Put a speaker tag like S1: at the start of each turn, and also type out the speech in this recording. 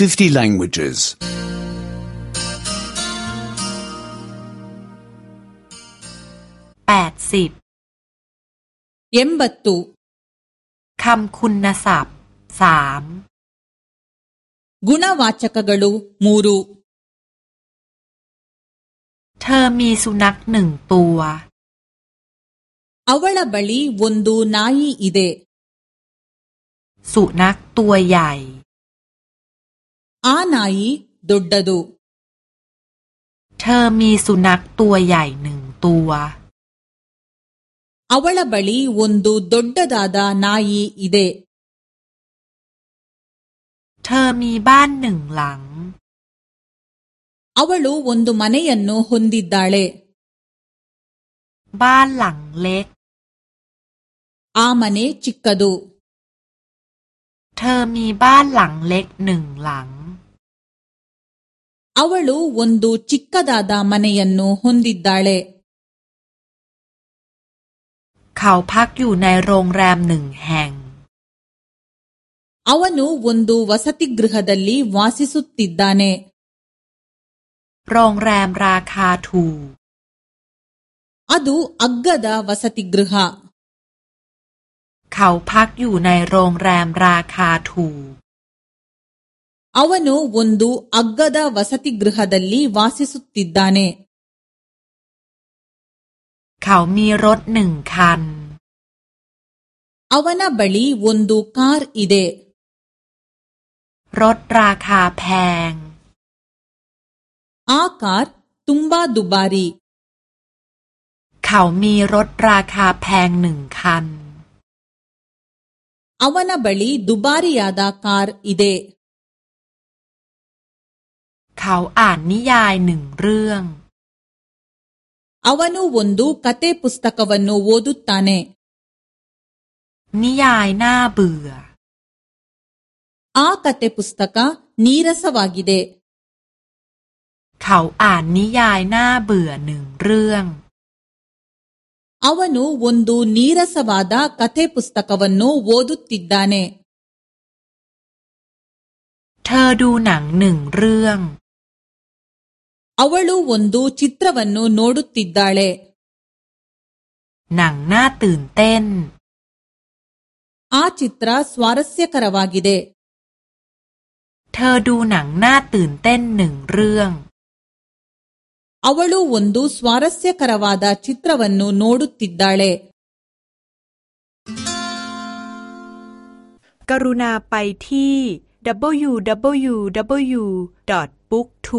S1: 50 languages. 80ตุคำคุณศัพท์สามกุณวาจกกลูมูรุเธอมีสุนัขหนึ่งตัวอวลบา ಬಳಿ ಒ ಂ ದ ูนಾยอิเด สุนัขตัวใหญ่ ಆ ನಾಯಿ ದೊಡ್ಡದು เธอมีสุนัขตัวใหญ่หนึ่งตัวอ ಅವಳ ลีว ಒಂದು ದ ด ಡ ด ಡ ದ า ದ าಾ ಯ ಿ ಇದೆ เธอมีบ้านหนึ่งหลังอ ಅವಳು ಒ นดูมัน ಯ ನ ್ ನ ು ಹ ೊಂนด ದ ด ದ าเลบ้านหลังเล็ก อา ಆ ಮ นೆ ಚ ಿ ಕ ก ಕ ดูเธอมีบ้านหลังเล็กหนึ่งหลัง ಅವಳು ಒಂದು ಚಿಕ್ಕದಾದ ಮನೆಯನ್ನು ಹೊಂದಿದ್ದಾಳೆ เขาพักอยู่ในโรงแรมหนึ่งแห่ง ಅವನು ಒಂದು ವಸತಿ ಗೃಹದಲ್ಲಿ ವಾಸಿಸುತ್ತಿದ್ದಾನೆ โรงแรมราคาถูก ಅದು ಅಗ್ಗದ ವಸತಿ ಗೃಹ เขาพักอยู่ในโรงแรมราคาถูก ಅವನು ಒಂದು ಅಗ್ಗದ ವಸತಿ ಗೃಹದಲ್ಲಿ ವಾಸಿಸುತ್ತಿದ್ದಾನೆ ಅವನ ಬಳಿ ಒಂದು ಕಾರ್ ಇದೆ ಆ ಕಾರ್ ತುಂಬಾ ದುಬಾರಿ ಅವನ ಬಳಿ ದುಬಾರಿಯಾದ ಕಾರ್ ಇದೆ ขาอ่านนิยายหนึ่งเรื่องอาวันุวันดูคัตเต้ปุสตกวันโนโวดุตตาเนนิยายน่าเบื่ออาคัตเต้ปุสตกานีรสวากิเด เขาอ่านนิยายน่าเบื่อหนึ่งเรื่องอาวันุวันดูนีรสวาดาคัตเต้ปุสตกวันโนโวดุตติดาเนเธอดูหนังหนึ่งเรื่อง ಅವಳು ಒಂದು ಚಿತ್ರವನ್ನು ನೋಡುತ್ತಿದ್ದಾಳೆ หนังน่าตื่นเต้น ಆ ಚಿತ್ರ ಸ್ವಾರಸ್ಯಕರವಾಗಿದೆ เธอดูหนังน่าตื่นเต้นหนึ่งเรื่อง ಅವಳು ಒಂದು ಸ್ವಾರಸ್ಯಕರವಾದ ಚಿತ್ರವನ್ನು ನೋಡುತ್ತಿದ್ದಾಳೆ ಕರುಣಾ ಡಾಟ್ ಬುಕ್ book2